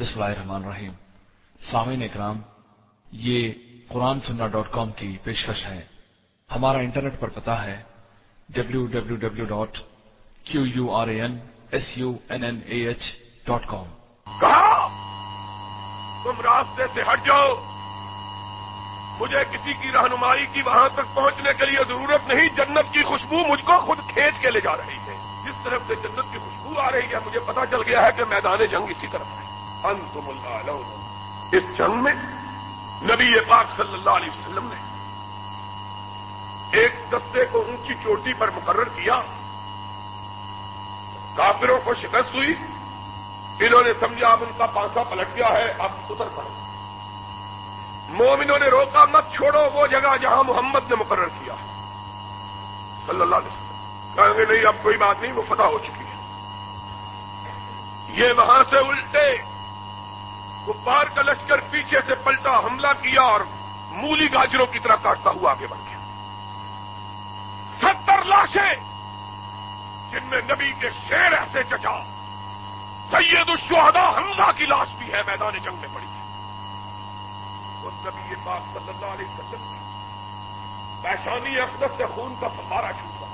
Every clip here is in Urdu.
بسم اللہ الرحمن الرحیم۔ سامعین اکرام، یہ قرآن سننا ڈاٹ کام کی پیشکش ہے۔ ہمارا انٹرنیٹ پر پتا ہے W W W dot Q U R A N S U N N A H dot com. کہا؟ تم راستے سے ہٹ جاؤ۔ مجھے کسی کی رہنمائی کی وہاں تک پہنچنے کے لیے ضرورت نہیں۔ جنت کی خوشبو مجھ کو خود کھینچ کے لے جا رہی ہے۔ جس طرف سے جنت کی خوشبو آ رہی ہے، مجھے پتا چل گیا ہے کہ میدان جنگ اسی طرف ہے۔ انتم اللہ اس جنگ میں نبی پاک صلی اللہ علیہ وسلم نے ایک دستے کو اونچی چوٹی پر مقرر کیا۔ کافروں کو شکست ہوئی۔ انہوں نے سمجھا اب ان کا پانسا پلٹ گیا ہے، اب اتر پڑے مومنوں نے روکا، مت چھوڑو، وہ جگہ جہاں محمد نے مقرر کیا۔ صلی اللہ علیہ وسلم کہیں گے، نہیں، اب کوئی بات نہیں، وہ فتح ہو چکی ہے۔ یہ وہاں سے الٹے۔ کپار کا لشکر پیچھے سے پلٹا، حملہ کیا اور مولی گاجروں کی طرح کاٹتا ہوا آگے بڑھ گیا۔ ستر لاشیں جن میں نبی کے شیر ایسے چچا، سید الشہداء حمزہ کی لاش بھی ہے، میدان جنگ میں پڑی ہے۔ اس نبی پاک صلی اللہ علیہ وسلم کی پیشانی اقدس سے خون کا فمارا چھوٹا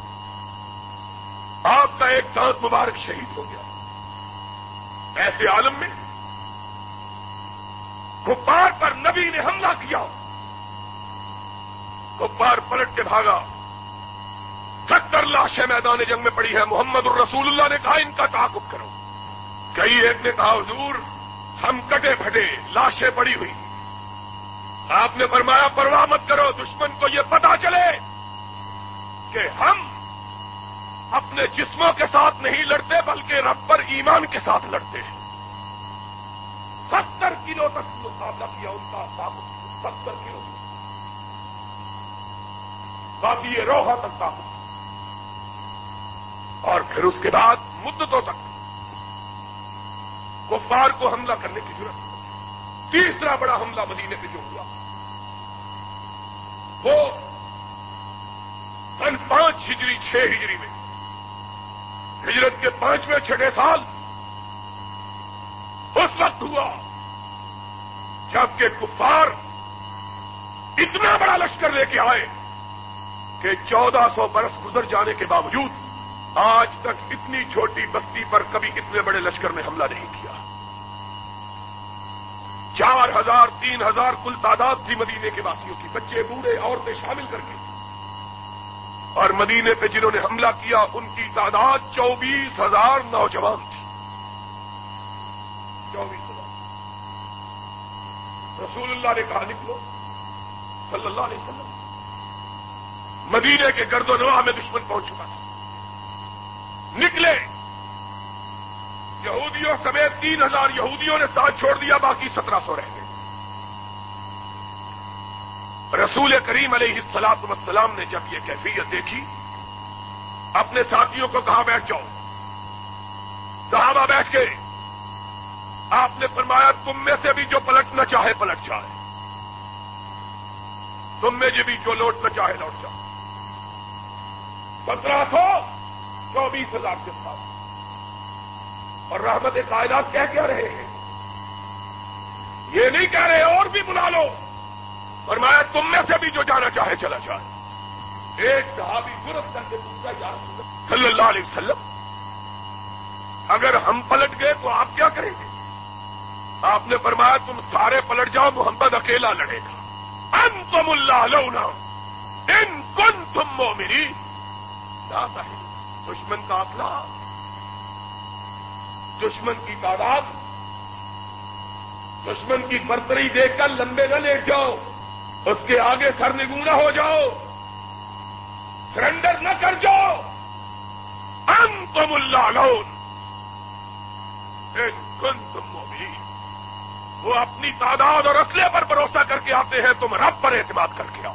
آپ کا ایک دانت مبارک شہید ہو گیا۔ ایسے عالم میں کپار پر نبی نے حملہ کیا۔ کپار پلٹ کے بھاگا۔ ستر لاشیں میدان جنگ میں پڑی ہے محمد الرسول اللہ نے کہا، ان کا تعاقب کرو۔ کئی ایک نے کہا، حضور، ہم کٹے پھٹے، لاشیں پڑی ہوئی۔ آپ نے فرمایا، پرواہ مت کرو، دشمن کو یہ پتا چلے کہ ہم اپنے جسموں کے ساتھ نہیں لڑتے، بلکہ رب پر ایمان کے ساتھ لڑتے ہیں۔ ستر کلو تک مقابلہ کیا، ان کا تعاقب ستر کلو باقی یہ روحا تک تعاقب اور پھر اس کے بعد مدتوں تک کفار کو حملہ کرنے کی ضرورت تیسرا بڑا حملہ مدینے پہ جو ہوا، وہ سن پانچ ہجری، چھ ہجری میں ہجرت کے پانچویں چھٹے سال اس وقت ہوا۔ جبکہ کفار اتنا بڑا لشکر لے کے آئے کہ چودہ سو برس گزر جانے کے باوجود آج تک اتنی چھوٹی بستی پر کبھی اتنے بڑے لشکر نے حملہ نہیں کیا۔ چار ہزار، تین ہزار کل تعداد تھی مدینے کے واسیوں کی، بچے، بوڑھے، عورتیں شامل کر کے۔ اور مدینے پہ جنہوں نے حملہ کیا، ان کی تعداد چوبیس ہزار نوجوان تھی۔ چوبیس رسول اللہ نے کہا نکلو۔ صلی اللہ علیہ وسلم۔ مدینے کے گرد و نواح میں دشمن پہنچ چکا تھا۔ نکلے۔ یہودیوں سمیت تین ہزار یہودیوں نے ساتھ چھوڑ دیا، باقی سترہ سو رہ گئے۔ رسول کریم علیہ السلام وسلام نے جب یہ کیفیت دیکھی، اپنے ساتھیوں کو کہا بیٹھ جاؤ۔ صحابہ بیٹھ کے آپ نے فرمایا، تم میں سے بھی جو پلٹنا چاہے پلٹ جائے۔ تم میں بھی جو لوٹنا چاہے لوٹ جاؤ سترہ سو چوبیس ہزار کے ساتھ۔ اور رحمت کائنات کہہ کیا رہے ہیں؟ یہ نہیں کہہ رہے اور بھی بلا لو۔ فرمایا، تم میں سے بھی جو جانا چاہے چلا جائے۔ ایک صحابی ضرورت کر کے پوچھا جا صلی اللہ علیہ وسلم، اگر ہم پلٹ گئے تو آپ کیا کریں گے؟ آپ نے فرمایا تم سارے پلٹ جاؤ، محمد اکیلا لڑے گا۔ ان تم اللہ لونا ان کن تم مو میری دشمن کا اصلہ دشمن کی تعداد۔ دشمن کی برتری دیکھ کر لمبے نہ لیٹ جاؤ۔ اس کے آگے سر نگونا ہو جاؤ۔ سرنڈر نہ کر جاؤ۔ ان تم اللہ لون کن تم موبی وہ اپنی تعداد اور اسلحے پر بھروسہ کر کے آتے ہیں، تم رب پر اعتماد کر کے آؤ۔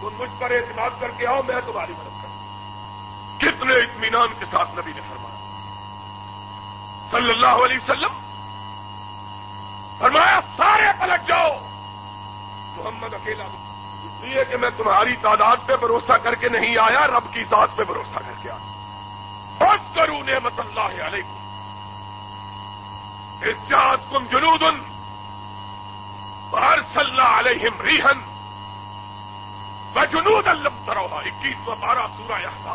تم مجھ پر اعتماد کر کے آؤ، میں تمہاری مدد کروں۔ کتنے اطمینان کے ساتھ نبی نے فرمایا۔ صلی اللہ علیہ وسلم فرمایا، سارے پلٹ جاؤ۔ محمد اکیلا اس لیے کہ میں تمہاری تعداد پہ بھروسہ کر کے نہیں آیا، رب کی ذات پہ بھروسہ کر کے آیا۔ بہت کروں نعمت اللہ علیکم۔ ارجاد کم جنود ہر علیہم ریحن و جنود الم تروہا، اکیس و بارہ سورہ یحتا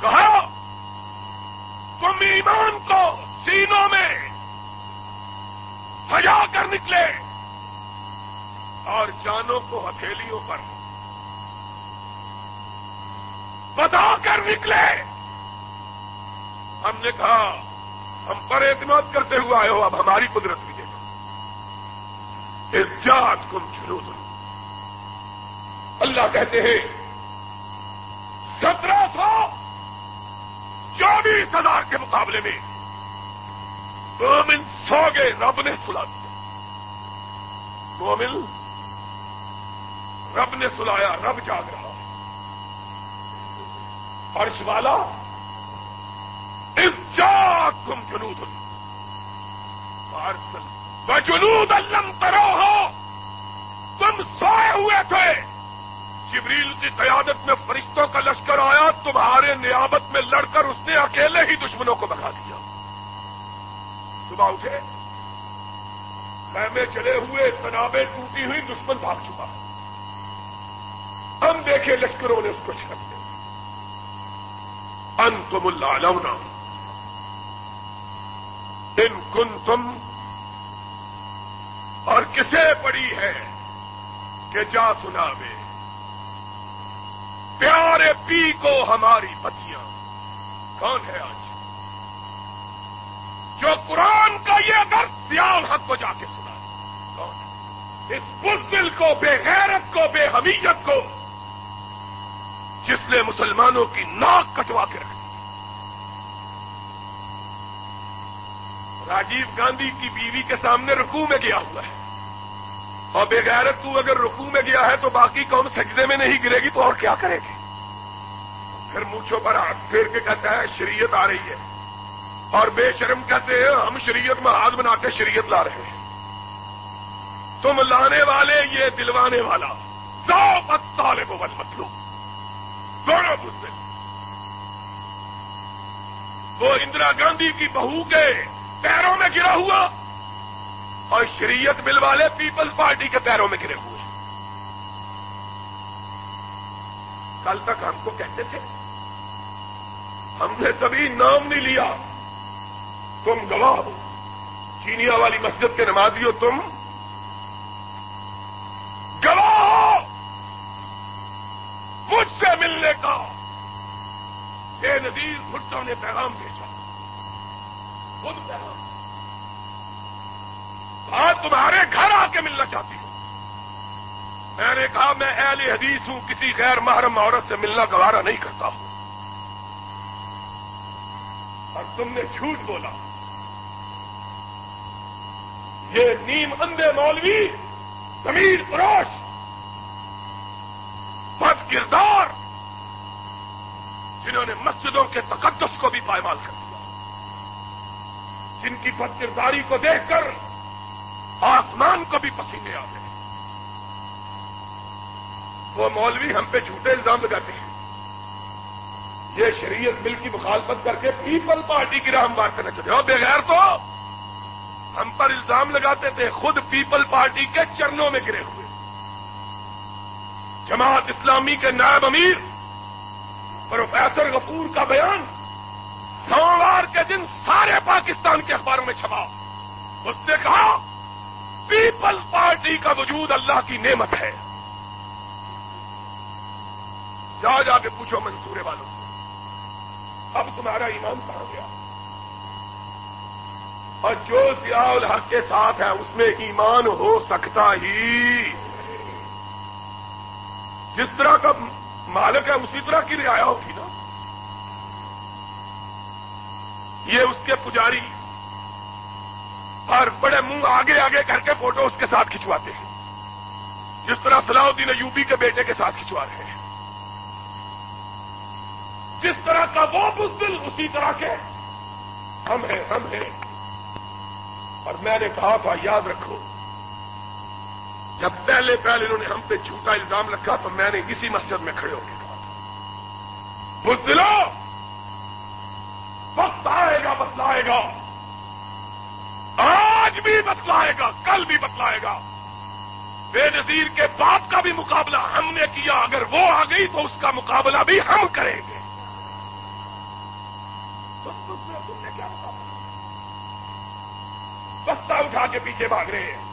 کہا، تم ایمان کو سینوں میں سجا کر نکلے اور جانوں کو ہتھیلیوں پر بتا کر نکلے۔ ہم نے کہا ہم پر اعتماد کرتے ہوئے آئے ہو، اب ہماری قدرت بھی دیکھو۔ اس جات کم شروع اللہ کہتے ہیں، سترہ سو چوبیس ہزار کے مقابلے میں مومن سو گئے رب نے سلا دیا۔ مومن، رب نے سلایا، رب جاگ رہا فرش والا اس تم جنود وہ جنود الم کرو ہو۔ تم سوئے ہوئے تھے۔ جبریل کی قیادت میں فرشتوں کا لشکر آیا، تمہارے نیابت میں لڑ کر اس نے اکیلے ہی دشمنوں کو بگا دیا۔ صبح اٹھے۔ خیمے چلے ہوئے تنابیں ٹوٹی ہوئی، دشمن بھاگ چکا۔ ہم دیکھے لشکروں نے اس کو چھڑ دیا ان تم اللہ ان کن تم اور کسے پڑی ہے کہ جا سنا وے پیارے پی کو ہماری پتیاں، کون ہے آج؟ جو قرآن کا یہ درد سیال حق کو جا کے سنا کون ہے؟ اس بزدل کو، بے غیرت کو، بے حمیت کو، جس نے مسلمانوں کی ناک کٹوا کے رکھ راجیو گاندھی کی بیوی کے سامنے رکوع میں گیا ہوا ہے۔ اور بے غیرت تو اگر رکوع میں گیا ہے تو باقی قوم سجدے میں نہیں گرے گی تو اور کیا کرے گی؟ پھر مونچھوں پر ہاتھ پھیر کے کہتا ہے، شریعت آ رہی ہے۔ اور بے شرم کہتے ہیں، ہم شریعت میں ہاتھ بنا کے شریعت لا رہے ہیں۔ تم لانے والے یہ دلوانے والا۔ سو طالب ول مطلو دونوں بزے وہ اندرا گاندھی کی بہو کے پیروں میں گرا ہوا اور شریعت بل والے پیپلز پارٹی کے پیروں میں گرے ہوئے۔ کل تک ہم کو کہتے تھے، ہم نے کبھی نام نہیں لیا۔ تم گواہ ہو۔ چینیا والی مسجد کے نمازی ہو تم گواہ ہو۔ مجھ سے ملنے کا بے نظیر بھٹو نے پیغام بھیجا۔ خود پیغام آج تمہارے گھر آ کے ملنا چاہتی ہوں۔ میں نے کہا میں اہل حدیث ہوں، کسی غیر محرم عورت سے ملنا گوارا نہیں کرتا ہوں۔ اور تم نے جھوٹ بولا۔ یہ نیم اندے مولوی زمین فروش، بد کردار، جنہوں نے مسجدوں کے تقدس کو بھی پائمال کر جن کی بد کرداری کو دیکھ کر آسمان کو بھی پسینے آ گئے وہ مولوی ہم پہ جھوٹے الزام لگاتے ہیں۔ یہ شریعت بل کی مخالفت کر کے پیپل پارٹی کی راہ بات کرنا چاہتے اور بغیر تو ہم پر الزام لگاتے تھے خود پیپل پارٹی کے چرنوں میں گرے ہوئے۔ جماعت اسلامی کے نائب امیر پروفیسر غفور کا بیان سوموار کے دن سارے پاکستان کے اخباروں میں چھپا۔ اس نے کہا، پیپل پارٹی کا وجود اللہ کی نعمت ہے۔ جا جا کے پوچھو منصورے والوں سے۔ اب تمہارا ایمان کہاں گیا؟ اور جو ضیاء الحق کے ساتھ ہے، اس میں ایمان ہو سکتا ہی۔ جس طرح کا مالک ہے، اسی طرح کی رعایا ہوگی نا۔ یہ اس کے پجاری اور بڑے منہ آگے آگے کر کے فوٹو اس کے ساتھ کھنچواتے ہیں۔ جس طرح صلاح الدین یوپی کے بیٹے کے ساتھ کھنچوا رہے ہیں۔ جس طرح کا وہ بزدل اسی طرح کے۔ ہم ہیں ہم ہیں۔ اور میں نے کہا تھا یاد رکھو، جب پہلے پہلے انہوں نے ہم پہ جھوٹا الزام رکھا تو میں نے اسی مسجد میں کھڑے ہو کے کہا تھا۔ بزدلو! وقت آئے گا، بتلائے گا۔ آج بھی بتلائے گا، کل بھی بتلائے گا۔ بے نظیر کے باپ کا بھی مقابلہ ہم نے کیا، اگر وہ آ گئی تو اس کا مقابلہ بھی ہم کریں گے۔ تم نے کیا بستہ اٹھا کے پیچھے بھاگ رہے ہیں۔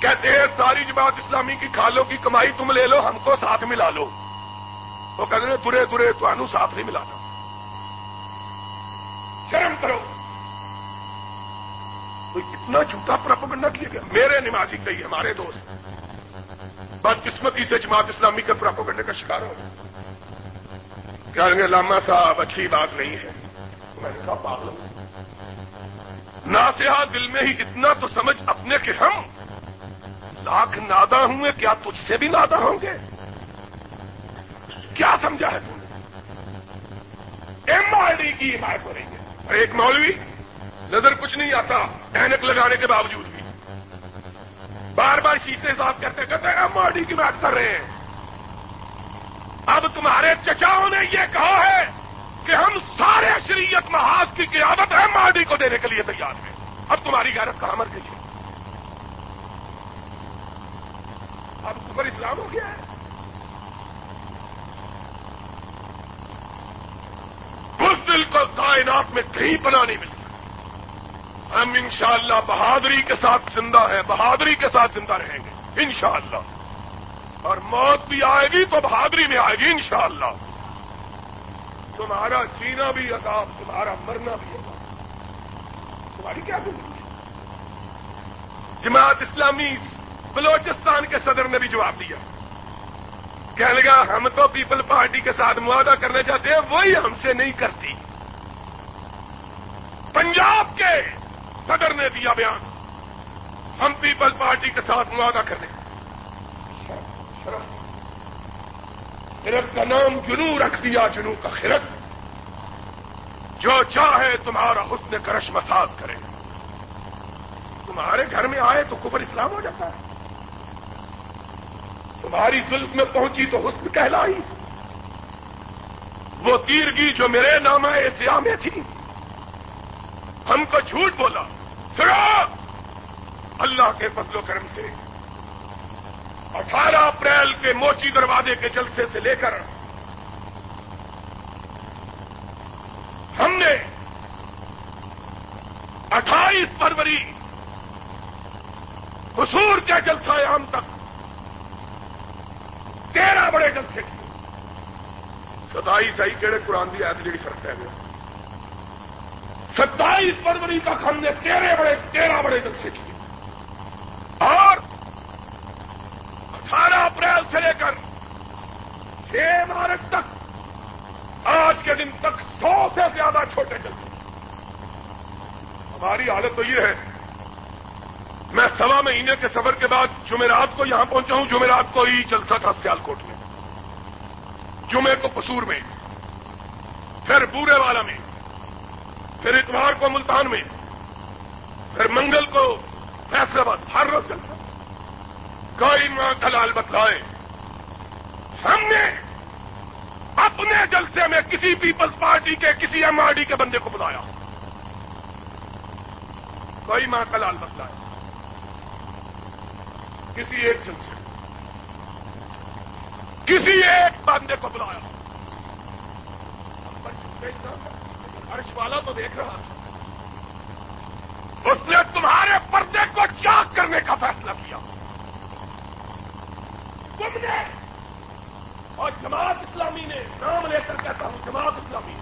کہتے ہیں، ساری جماعت اسلامی کی کھالوں کی کمائی تم لے لو، ہم کو ساتھ ملا لو۔ وہ کہتے ہیں، ترے ترے تو ساتھ نہیں ملانا۔ کرو۔ تو اتنا جھوٹا پراپگنڈا کیا گیا؟ میرے نمازی کئی ہمارے دوست۔ بدقسمتی سے جماعت اسلامی کے پراپگنڈے کا شکار ہو کہیں گے لاما صاحب، اچھی بات نہیں ہے۔ میں نے کہا، پاگل۔ ناسیہ دل میں ہی اتنا تو سمجھ اپنے کہ ہم لاکھ نادا ہوئے، کیا تجھ سے بھی نادا ہوں گے؟ کیا سمجھا ہے تم نے ایم آر ڈی کی حمایت ہو رہی ہے۔ ایک مولوی، نظر کچھ نہیں آتا اینک لگانے کے باوجود بھی۔ بار بار شیشے صاحب کہتے کہتے ایم آر ڈی کی بات کر رہے ہیں۔ اب تمہارے چچاؤں نے یہ کہا ہے کہ ہم سارے شریعت محاذ کی قیادت ایم آر ڈی کو دینے کے لیے تیار ہیں۔ اب تمہاری غیرت کہاں مر گئی ہے اب سپر اسلام ہو گیا ہے۔ اس دل کو کائنات میں کہیں پناہ نہیں ملتا ہم انشاءاللہ بہادری کے ساتھ زندہ ہیں، بہادری کے ساتھ زندہ رہیں گے، انشاءاللہ۔ اور موت بھی آئے گی تو بہادری میں آئے گی، انشاءاللہ۔ تمہارا جینا بھی عذاب، تمہارا مرنا بھی عذاب۔ تمہاری کیا زندگی جماعت اسلامی بلوچستان کے صدر نے بھی جواب دیا۔ کہنے لگا، ہم تو پیپل پارٹی کے ساتھ معاہدہ کرنا چاہتے ہیں، وہی ہم سے نہیں کرتی۔ پنجاب کے صدر نے دیا بیان۔ ہم پیپل پارٹی کے ساتھ معاہدہ کرنے خرد کا نام جنو رکھ دیا، جنو کا خرد جو چاہے تمہارا حسن کرش مساج کرے۔ تمہارے گھر میں آئے تو کفر اسلام ہو جاتا ہے۔ تمہاری ظلم میں پہنچی تو حسن کہلائی۔ وہ تیرگی جو میرے نام سیاہ میں تھی۔ ہم کو جھوٹ بولا۔ اللہ کے فضل و کرم سے۔ اٹھارہ اپریل کے موچی دروازے کے جلسے سے لے کر ہم نے اٹھائیس فروری حصور کے جلسہ عام تک تیرہ بڑے جلسے کیے ستائیس آئی کہڑے قرآن دی آیت جی فرق ہے۔ گیا ستائیس فروری تک ہم نے تیرہ بڑے تیرہ بڑے جلسے کیے اور اٹھارہ اپریل سے لے کر چھ مارچ تک آج کے دن تک سو سے زیادہ چھوٹے جلسے ہماری حالت تو یہ ہے میں سوا مہینے کے سفر کے بعد جمعرات کو یہاں پہنچا ہوں، جمعرات کو ہی جلسہ تھا سیالکوٹ میں۔ جمعے کو قصور میں، پھر بورے والا میں، پھر اتوار کو ملتان میں، پھر منگل کو فیصلہ باد ہر روز جلسہ۔ کوئی ماں دلال بتلائے، ہم نے اپنے جلسے میں کسی پیپلز پارٹی کے، کسی ایم آر ڈی کے بندے کو بلایا۔ کوئی ماں دلال بتلائے۔ کسی ایک جلسے کسی ایک بندے کو بلایا۔ عرش والا تو دیکھ رہا تھا۔ اس نے تمہارے پردے کو چاک کرنے کا فیصلہ کیا۔ تم نے اور جماعت اسلامی نے نام لے کر کہتا ہوں، جماعت اسلامی۔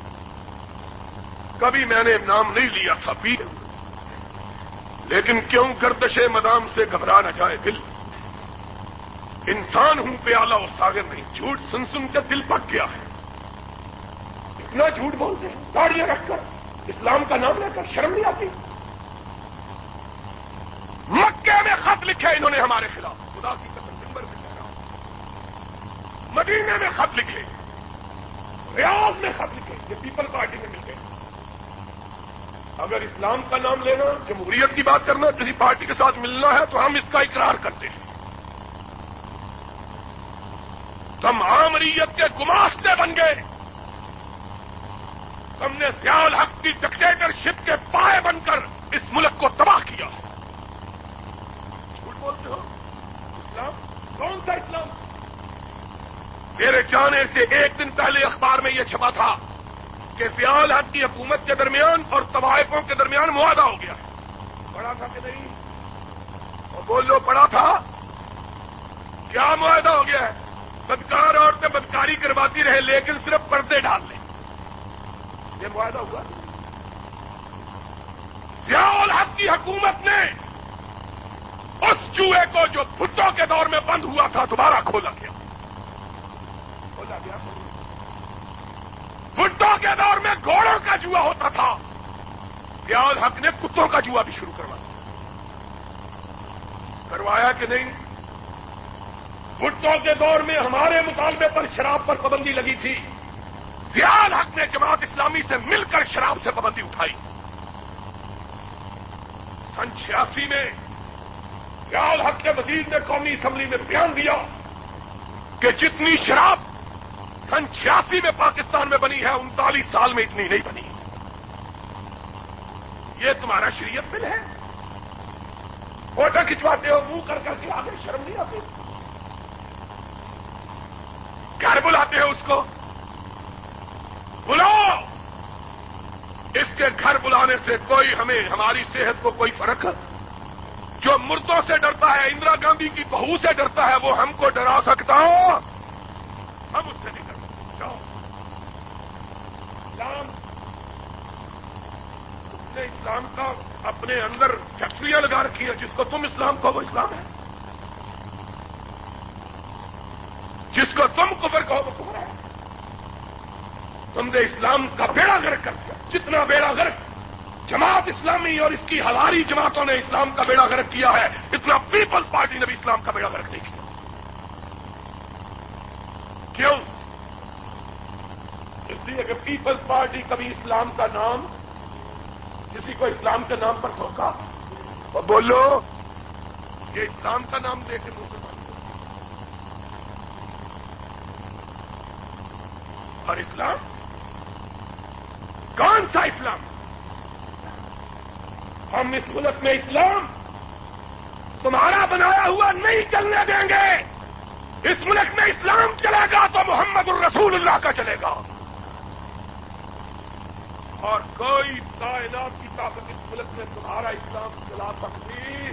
کبھی میں نے نام نہیں لیا تھا، پیر۔ لیکن کیوں گردش مدام سے گھبرا نہ جائے دل؟ انسان ہوں پیالہ اور ساگر نہیں۔ جھوٹ سن سن کے دل پک گیا ہے۔ اتنا جھوٹ بولتے ہیں۔ گاڑیاں رکھ کر۔ اسلام کا نام لے کر شرم نہیں آتی۔ مکے میں خط لکھے انہوں نے ہمارے خلاف۔ خدا کی قسم نمبر میں کہہ رہا مدینے میں خط لکھے۔ ریاض میں خط لکھے۔ یہ پیپل پارٹی میں مل گئے اگر اسلام کا نام لینا، جمہوریت کی بات کرنا، کسی پارٹی کے ساتھ ملنا ہے تو ہم اس کا اقرار کرتے ہیں۔ تم عامریت کے گماستے بن گئے۔ تم نے سیال حق کی ڈکٹیٹرشپ کے پائے بن کر اس ملک کو تباہ کیا۔ جھوٹ بولتے ہو؟ اسلام؟ کون سا اسلام؟ میرے جانے سے ایک دن پہلے اخبار میں یہ چھپا تھا کہ سیال حق کی حکومت کے درمیان اور طوائفوں کے درمیان معاہدہ ہو گیا۔ ہے پڑا تھا کہ نہیں؟ اور بول لو پڑا تھا؟ کیا معاہدہ ہو گیا ہے؟ بدکار عورتیں بدکاری کرواتی رہے، لیکن صرف پردے ڈال لیں۔ یہ معاہدہ ہوا۔ سیال حق کی حکومت نے اس چوہے کو جو بھٹو کے دور میں بند ہوا تھا، دوبارہ کھولا گیا۔ کھولا گیا۔ بھٹو کے دور میں گھوڑوں کا جوا ہوتا تھا۔ سیال حق نے کتوں کا جوا بھی شروع کروا کروایا کہ نہیں؟ بھٹو کے دور میں ہمارے مطالبے پر شراب پر پابندی لگی تھی۔ زیاد حق نے جماعت اسلامی سے مل کر شراب سے پابندی اٹھائی۔ سن چھیاسی میں زیاد حق کے وزیر نے قومی اسمبلی میں بیان دیا کہ جتنی شراب سن چھیاسی میں پاکستان میں بنی ہے، انتالیس سال میں اتنی نہیں بنی۔ یہ تمہارا شریعت بل ہے۔ فوٹو کھنچواتے ہو، منہ کر کر کے آگے شرم نہیں آتے گھر بلاتے ہو اس کو۔ بلاؤ! اس کے گھر بلانے سے کوئی ہمیں، ہماری صحت کو کوئی فرق؟ جو مردوں سے ڈرتا ہے، اندرا گاندھی کی بہو سے ڈرتا ہے، وہ ہم کو ڈرا سکتا ہو؟ ہم اس سے نہیں ڈرتے جاؤ۔ اسلام، اس نے اسلام کا اپنے اندر فیکٹریاں لگا رکھی ہیں، جس کو تم اسلام کو وہ اسلام ہے۔ جس کو تم کفر کہو وہ کفر ہے۔ تم نے اسلام کا بیڑا گرک کر دیا۔ جتنا بیڑا گرک جماعت اسلامی اور اس کی ہزاری جماعتوں نے اسلام کا بیڑا گرک کیا ہے، اتنا پیپلز پارٹی نے بھی اسلام کا بیڑا گرک نہیں کیا۔ کیوں؟ اس لیے کہ پیپلز پارٹی کبھی اسلام کا نام کسی کو اسلام کے نام پر دھوکا اور بولو، یہ اسلام کا نام دے کے مسلمان اور اسلام؟ کون سا اسلام؟ ہم اس ملک میں اسلام تمہارا بنایا ہوا نہیں چلنے دیں گے۔ اس ملک میں اسلام چلے گا تو محمد الرسول اللہ کا چلے گا۔ اور کوئی کائنات کی طاقت اس ملک میں تمہارا اسلام چلا سکتی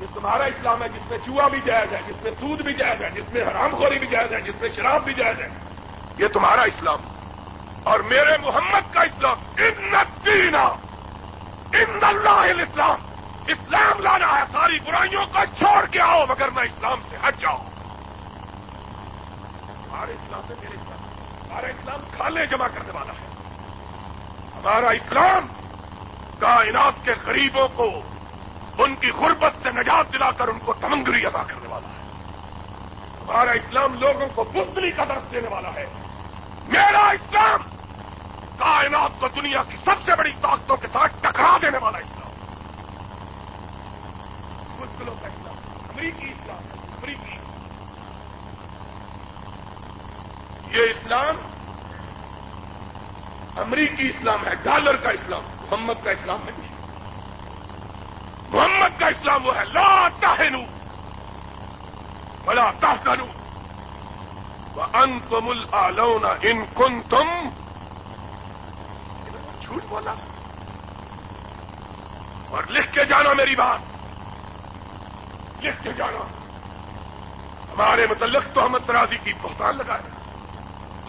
یہ تمہارا اسلام ہے جس میں چوہا بھی جائز ہے، جس میں سود بھی جائز ہے، جس میں حرام خوری بھی جائز ہے، جس میں شراب بھی جائز ہے۔ یہ تمہارا اسلام اور میرے محمد کا اسلام۔ ان دینا ان اللہ اسلام اسلام لانا ہے، ساری برائیوں کو چھوڑ کے آؤ، مگر میں اسلام سے ہٹ جاؤ ہمارے اسلام سے میرے اسلام ہمارا اسلام کھالے جمع کرنے والا ہے۔ ہمارا اسلام کائنات کے غریبوں کو، ان کی غربت سے نجات دلا کر ان کو تمنگری ادا کرنے والا ہے۔ ہمارا اسلام لوگوں کو بزدلی کا درس دینے والا ہے۔ میرا اسلام! کائنات کو دنیا کی سب سے بڑی طاقتوں کے ساتھ ٹکرا دینے والا اسلام! مشکلوں کا اسلام! امریکی اسلام! امریکی! یہ اسلام امریکی اسلام ہے، ڈالر کا اسلام، محمد کا اسلام نہیں۔ محمد کا اسلام وہ ہے، لا تہنو بلا تحسنو ان تم النا ان کن تم جھوٹ بولا۔ اور لکھ کے جانا میری بات۔ لکھ کے جانا۔ ہمارے متعلق تو ہم ترازی کی بہتان لگائے۔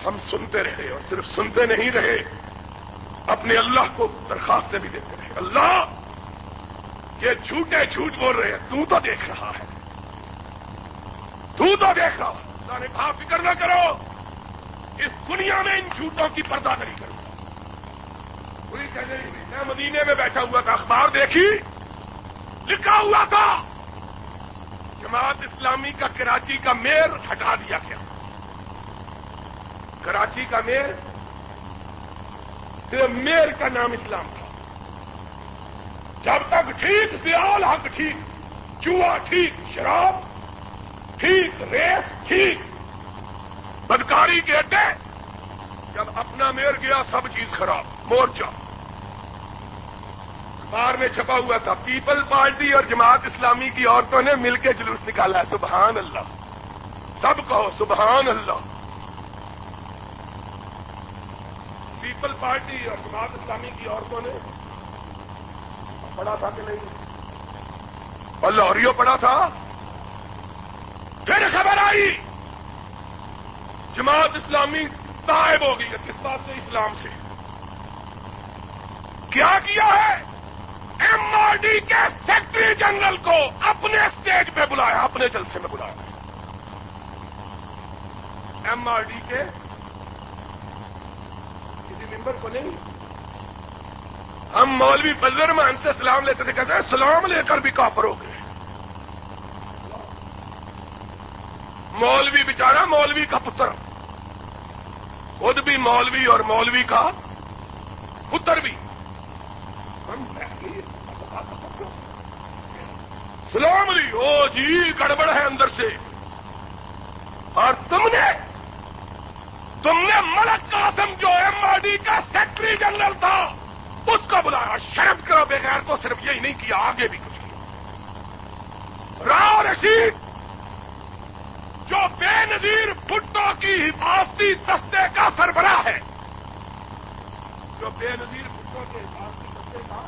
ہم سنتے رہے اور صرف سنتے نہیں رہے، اپنے اللہ کو درخواستیں بھی دیتے رہے۔ اللہ، یہ جھوٹے جھوٹ بول رہے ہیں، تو تو دیکھ رہا ہے۔ تو تو دیکھ رہا ہے۔ اللہ نے کہا، فکر نہ کرو، اس دنیا میں ان جھوٹوں کی پردہ نہیں کروں پوری کہنے میں مدینے میں بیٹھا ہوا تھا، اخبار دیکھی، لکھا ہوا تھا، جماعت اسلامی کا کراچی کا میئر ہٹا دیا گیا۔ کراچی کا میئر صرف میئر کا نام اسلام تھا۔ جب تک ٹھیک، سیال حق ٹھیک، چوہا ٹھیک، شراب ٹھیک ریس ٹھیک۔ بدکاری کہتے جب اپنا میر گیا سب چیز خراب۔ مورچہ۔ اخبار میں چھپا ہوا تھا پیپل پارٹی اور جماعت اسلامی کی عورتوں نے مل کے جلوس نکالا۔ ہے سبحان اللہ۔ سب کہو سبحان اللہ۔ پیپل پارٹی اور جماعت اسلامی کی عورتوں نے۔ پڑھا تھا کہ نہیں؟ اور لاہوریوں پڑھا تھا؟ پھر خبر آئی۔ جماعت اسلامی تائب ہو گئی ہے کس بات سے؟ اسلام سے۔ کیا کیا ہے؟ ایم آر ڈی کے سیکٹری جنرل کو اپنے اسٹیج پہ بلایا، اپنے جلسے میں بلایا۔ ایم آر ڈی کے کسی ممبر کو نہیں۔ ہم مولوی بزر مان سے سلام لیتے تھے، کہتے ہیں، سلام لے کر بھی کافر ہو گئے۔ مولوی بچارا مولوی کا پتر۔ خود بھی مولوی اور مولوی کا پتر بھی۔ سلام علی او جی گڑبڑ ہے اندر سے۔ اور تم نے تم نے ملک قاسم جو ایم آر ڈی کا سیکٹری جنرل تھا، اس کو بلایا۔ شرم کرو بغیر تو صرف یہی نہیں کیا، آگے بھی کچھ کیا۔ راؤ رشید بے نظیر بھٹو کی حفاظتی دستے کا سربراہ ہے۔ جو بے نظیر بھٹو کے حفاظتی دستے کا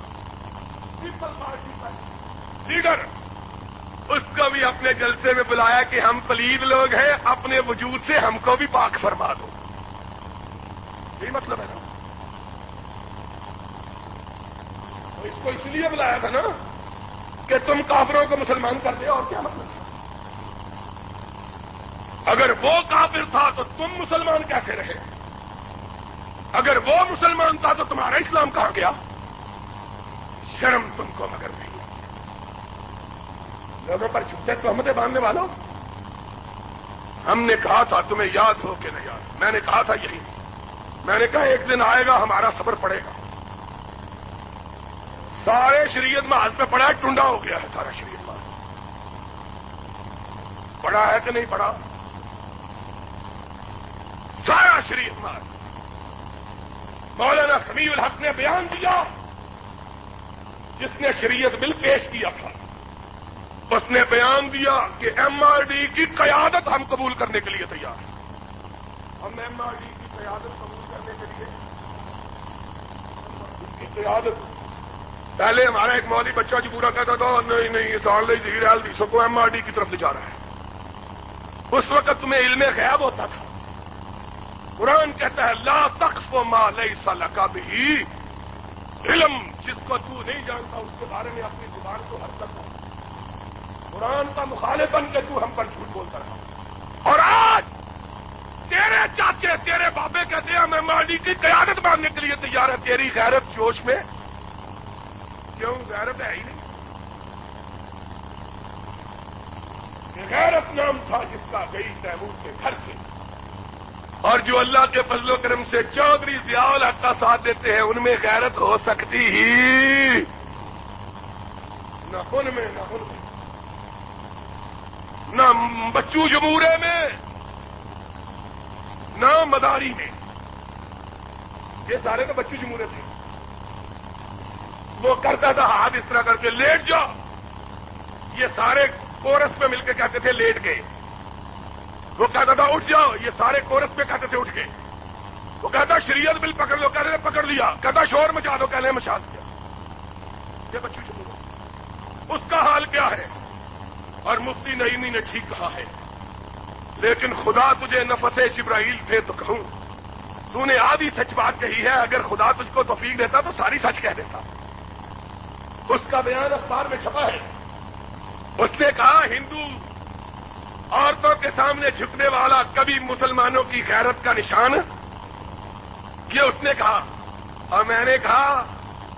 پیپل پارٹی کا لیڈر، اس کو بھی اپنے جلسے میں بلایا کہ ہم پلید لوگ ہیں، اپنے وجود سے ہم کو بھی پاک فرما دو۔ یہی مطلب ہے نا۔ اس کو اس لیے بلایا تھا نا کہ تم کافروں کو مسلمان کر دے، اور کیا مطلب اگر وہ کافر تھا تو تم مسلمان کیسے رہے؟ اگر وہ مسلمان تھا تو تمہارا اسلام کہاں گیا؟ شرم تم کو مگر نہیں۔ لوگوں پر چھوٹے تو ہمیں باندھنے والوں؟ ہم نے کہا تھا، تمہیں یاد ہو کہ نہیں یاد۔ میں نے کہا تھا یہی۔ میں نے کہا، ایک دن آئے گا، ہمارا صبر پڑے گا۔ سارے شریعت میں ہاتھ پہ پڑا ہے، ٹنڈا ہو گیا ہے سارا شریعت میں پڑا ہے کہ نہیں پڑا؟ سارا شریف مار مولانا سمیع الحق نے بیان دیا جس نے شریعت بل پیش کیا تھا، اس نے بیان دیا کہ ایم آر ڈی کی قیادت ہم قبول کرنے کے لیے تیار ہیں۔ ہم ایم آر ڈی کی قیادت قبول کرنے کے لیے کی قیادت۔ پہلے ہمارا ایک مودی بچہ جو پورا کہتا تھا، نہیں نہیں سال ظہیر الدیسوں جی، جی، کو ایم آر ڈی کی طرف لے جا رہا ہے۔ اس وقت تمہیں علم غیب ہوتا تھا۔ قرآن کہتا ہے، لا تخف ما لیس لکا بھی علم جس کو تو نہیں جانتا اس کے بارے میں اپنی زبان کو ہر کرتا قرآن کا مخالف بن کے تو ہم پر جھوٹ بولتا رہا. اور آج تیرے چاچے، تیرے بابے کہتے ہیں میں مالی کی قیادت ماننے کے لیے تیار ہے تیری غیرت جوش میں کیوں غیرت ہے ہی نہیں؟ غیرت نام تھا جس کا گئی تیمور کے گھر سے. اور جو اللہ کے فضل و کرم سے چودھری ضیاء کا ساتھ دیتے ہیں، ان میں غیرت ہو سکتی ہی۔ نہ ان میں، نہ ان میں۔ نہ بچو جمورے میں، نہ مداری میں۔ یہ سارے تو بچو جمورے تھے۔ وہ کرتا تھا ہاتھ اس طرح کر کے لیٹ جاؤ۔ یہ سارے کورس پہ مل کے کہتے تھے لیٹ گئے۔ وہ کہتا تھا، اٹھ جاؤ، یہ سارے کورس پہ کہتے تھے اٹھ گئے۔ وہ کہتا، شریعت بل پکڑ لو کہتے پکڑ لیا۔ کہتا، شور مچا دو کہنے مچا دیا۔ یہ بچوں چلو اس کا حال کیا ہے؟ اور مفتی نئیمی نے ٹھیک کہا ہے، لیکن خدا تجھے نفس جبرائیل تھے تو کہوں۔ تو نے آدھی سچ بات کہی ہے، اگر خدا تجھ کو توفیق دیتا تو ساری سچ کہہ دیتا۔ اس کا بیان اخبار میں چھپا ہے۔ اس نے کہا، ہندو عورتوں کے سامنے جھکنے والا کبھی مسلمانوں کی غیرت کا نشان؟ یہ اس نے کہا اور میں نے کہا،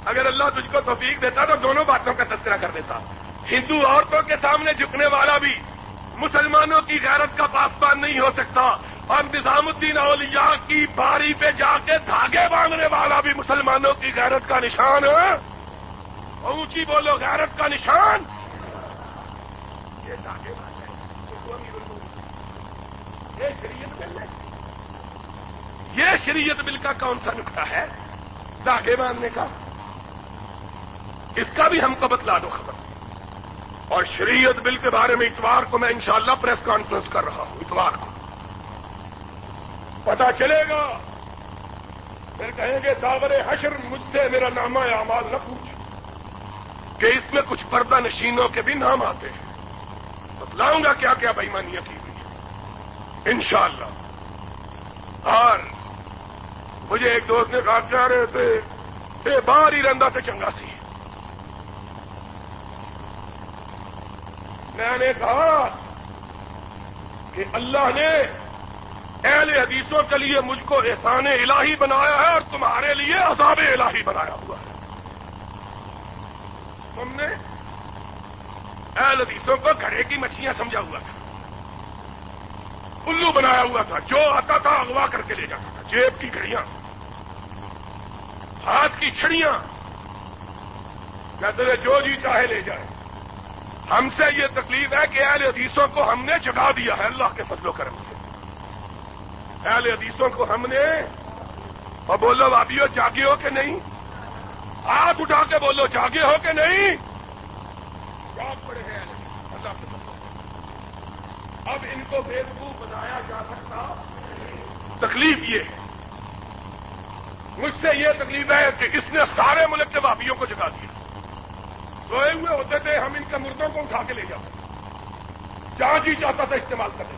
اگر اللہ تجھ کو توفیق دیتا تو دونوں باتوں کا تذکرہ کر دیتا۔ ہندو عورتوں کے سامنے جھکنے والا بھی مسلمانوں کی غیرت کا پاسبان نہیں ہو سکتا اور نظام الدین اولیاء کی باری پہ جا کے دھاگے باندھنے والا بھی مسلمانوں کی غیرت کا نشان؟ اونچی بولو، غیرت کا نشان؟ یہ دھاگے یہ شریعت بل ہے۔ یہ شریعت بل کا کون سا نقطہ ہے؟ داغے باندھنے کا۔ اس کا بھی ہم کو بتلا دو خبر۔ اور شریعت بل کے بارے میں اتوار کو میں انشاءاللہ پریس کانفرنس کر رہا ہوں، اتوار کو۔ پتا چلے گا۔ پھر کہیں گے، داور حشر، مجھ سے میرا نامہ اعمال نہ پوچھ۔ کہ اس میں کچھ پردہ نشینوں کے بھی نام آتے ہیں۔ بتلاؤں گا کیا کیا بےمانیاں کی۔ انشاءاللہ۔ اور مجھے ایک دوست نے کہا کیا رہے تھے باہر ہی رندا تھے چنگا سی۔ میں نے کہا کہ اللہ نے اہل حدیثوں کے لیے مجھ کو احسان الہی بنایا ہے اور تمہارے لیے عذاب الہی بنایا ہوا ہے۔ تم نے اہل حدیثوں کو گھڑے کی مچھلیاں سمجھا ہوا تھا۔ الو بنایا ہوا تھا، جو آتا تھا اغوا کر کے لے جاتا تھا، جیب کی گھڑیاں، ہاتھ کی چھڑیاں۔ کہتے تھے جو جی چاہے لے جائے۔ ہم سے یہ تکلیف ہے کہ اہل حدیثوں کو ہم نے جگا دیا ہے، اللہ کے فضل و کرم سے۔ اہل حدیثوں کو ہم نے، اور بولو بابیو جاگے ہو کہ نہیں؟ ہاتھ اٹھا کے بولو، جاگے ہو کہ نہیں جاگ پڑے ہیں اللہ کے فضل اب ان کو وقوف بنایا جا سکتا۔ تکلیف یہ ہے۔ مجھ سے یہ تکلیف ہے کہ اس نے سارے ملک کے بابیوں کو جگا دیا۔ سوئے ہوئے ہوتے تھے، ہم ان کے مردوں کو اٹھا کے لے جاتے جہاں جی چاہتا تھا استعمال کرنے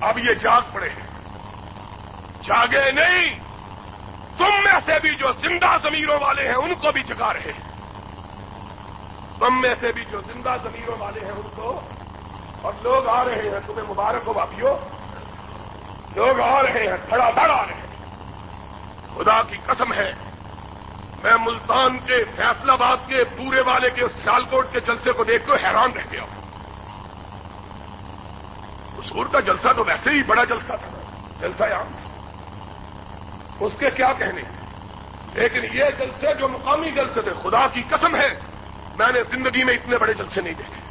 اب یہ جاگ پڑے ہیں۔ جاگے نہیں۔ تم میں سے بھی جو زندہ زمیروں والے ہیں، ان کو بھی جگا رہے ہیں۔ تم میں سے بھی جو زندہ زمیروں والے ہیں، ان کو اور لوگ آ رہے ہیں، تمہیں مبارک ہو باپیو لوگ آ رہے ہیں کھڑا دھڑ آ رہے ہیں۔ خدا کی قسم ہے، میں ملتان کے فیصلہ آباد کے پورے والے کے سیالکوٹ کے جلسے کو دیکھ کر حیران رہ گیا ہوں۔ سور کا جلسہ تو ویسے ہی بڑا جلسہ تھا، جلسہ عام۔ اس کے کیا کہنے؟ لیکن یہ جلسے جو مقامی جلسے تھے، خدا کی قسم ہے، میں نے زندگی میں اتنے بڑے جلسے نہیں دیکھے۔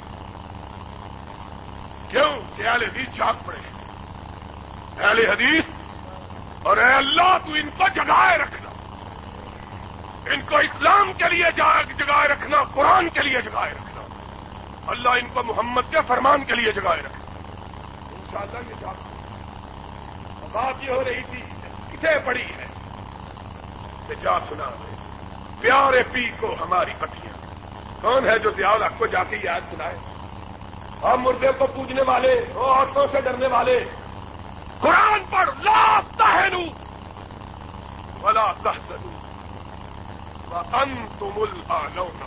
کیوں کہ اہل حدیث جاگ پڑے اہل حدیث اور اے اللہ تو ان کو جگائے رکھنا۔ ان کو اسلام کے لیے جگائے رکھنا، قرآن کے لیے جگائے رکھنا۔ اللہ ان کو محمد کے فرمان کے لیے جگائے رکھنا۔ ان شاء اللہ یہ جاگ بات یہ ہو رہی تھی کسے پڑی ہے؟ کہ جا سنا پیارے پی کو ہماری پٹیاں۔ کون ہے جو دیال آپ کو جا کے یاد سنائے؟ اور مردے کو پوجنے والے، اور عورتوں سے ڈرنے والے۔ قرآن پر لا تہنو ولا تحزنو وانتم الاعلون۔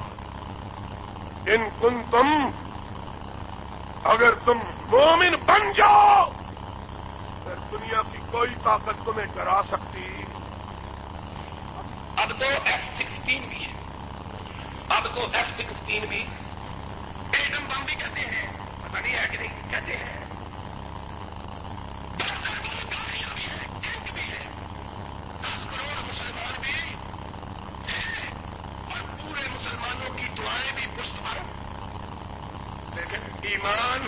ان کن تم اگر تم مومن بن جاؤ، پھر دنیا کی کوئی طاقت تمہیں ڈرا سکتی۔ اب تو ایف سکسٹین بھی ہے۔ اب تو ایف سکسٹین بھی۔ ایٹم بم بھی کہتے ہیں۔ پتا نہیں ہے کہ نہیں کہتے ہیں ایمان،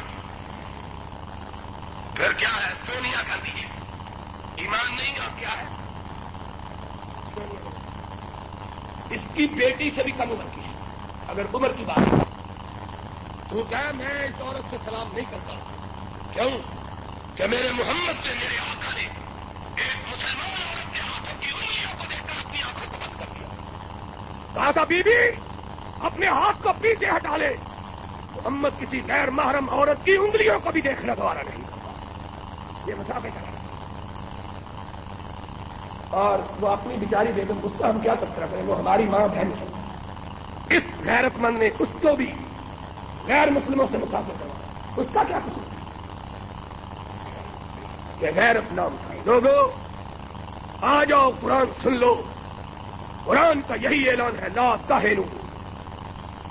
پھر کیا ہے؟ سونیا گاندھی ہے ایمان نہیں، اور کیا ہے؟ اس کی بیٹی سے بھی کم عمر کی ہے۔ اگر عمر کی بات ہے۔ تو کیا میں اس عورت سے سلام نہیں کرتا۔ کیوں؟ کہ میرے محمد سے میرے آقا نے ایک مسلمان عورت کے ہاتھوں کی انگلیوں کو دیکھ کر اپنی آنکھوں کو بند کر دیا۔ کہا تھا بی بی اپنے ہاتھ کو پیچھے ہٹا لے۔ محمد کسی غیر محرم عورت کی انگلیوں کو بھی دیکھنا دوبارہ نہیں یہ مسافے کا اور وہ اپنی بیچاری بیگم، اس کا ہم کیا تذکرہ کریں؟ وہ ہماری ماں بہن ہے۔ اس غیرت مند نے اس کو بھی غیر مسلموں سے مسافر کرا اس کا کیا کچھ کہ غیرت نام لوگوں، آ جاؤ، قرآن سن لو۔ قرآن کا یہی اعلان ہے، لا تہنو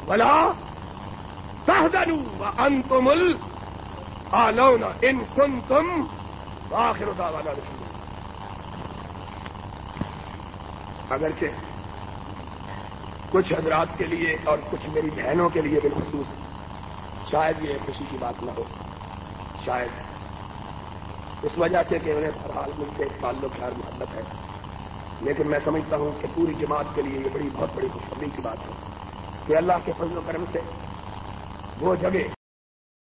ولا تحزنوا وانتم الاعلون ان کنتم واخر دعوانا الحمد اگرچہ کچھ حضرات کے لیے اور کچھ میری بہنوں کے لیے بالخصوص شاید یہ خوشی کی بات نہ ہو، شاید۔ اس وجہ سے کہ انہیں بہرحال ملک سے تعلق خیر محبت ہے۔ لیکن میں سمجھتا ہوں کہ پوری جماعت کے لیے یہ بڑی، بہت بڑی خوشخبری کی بات ہے کہ اللہ کے فضل و کرم سے وہ جگہ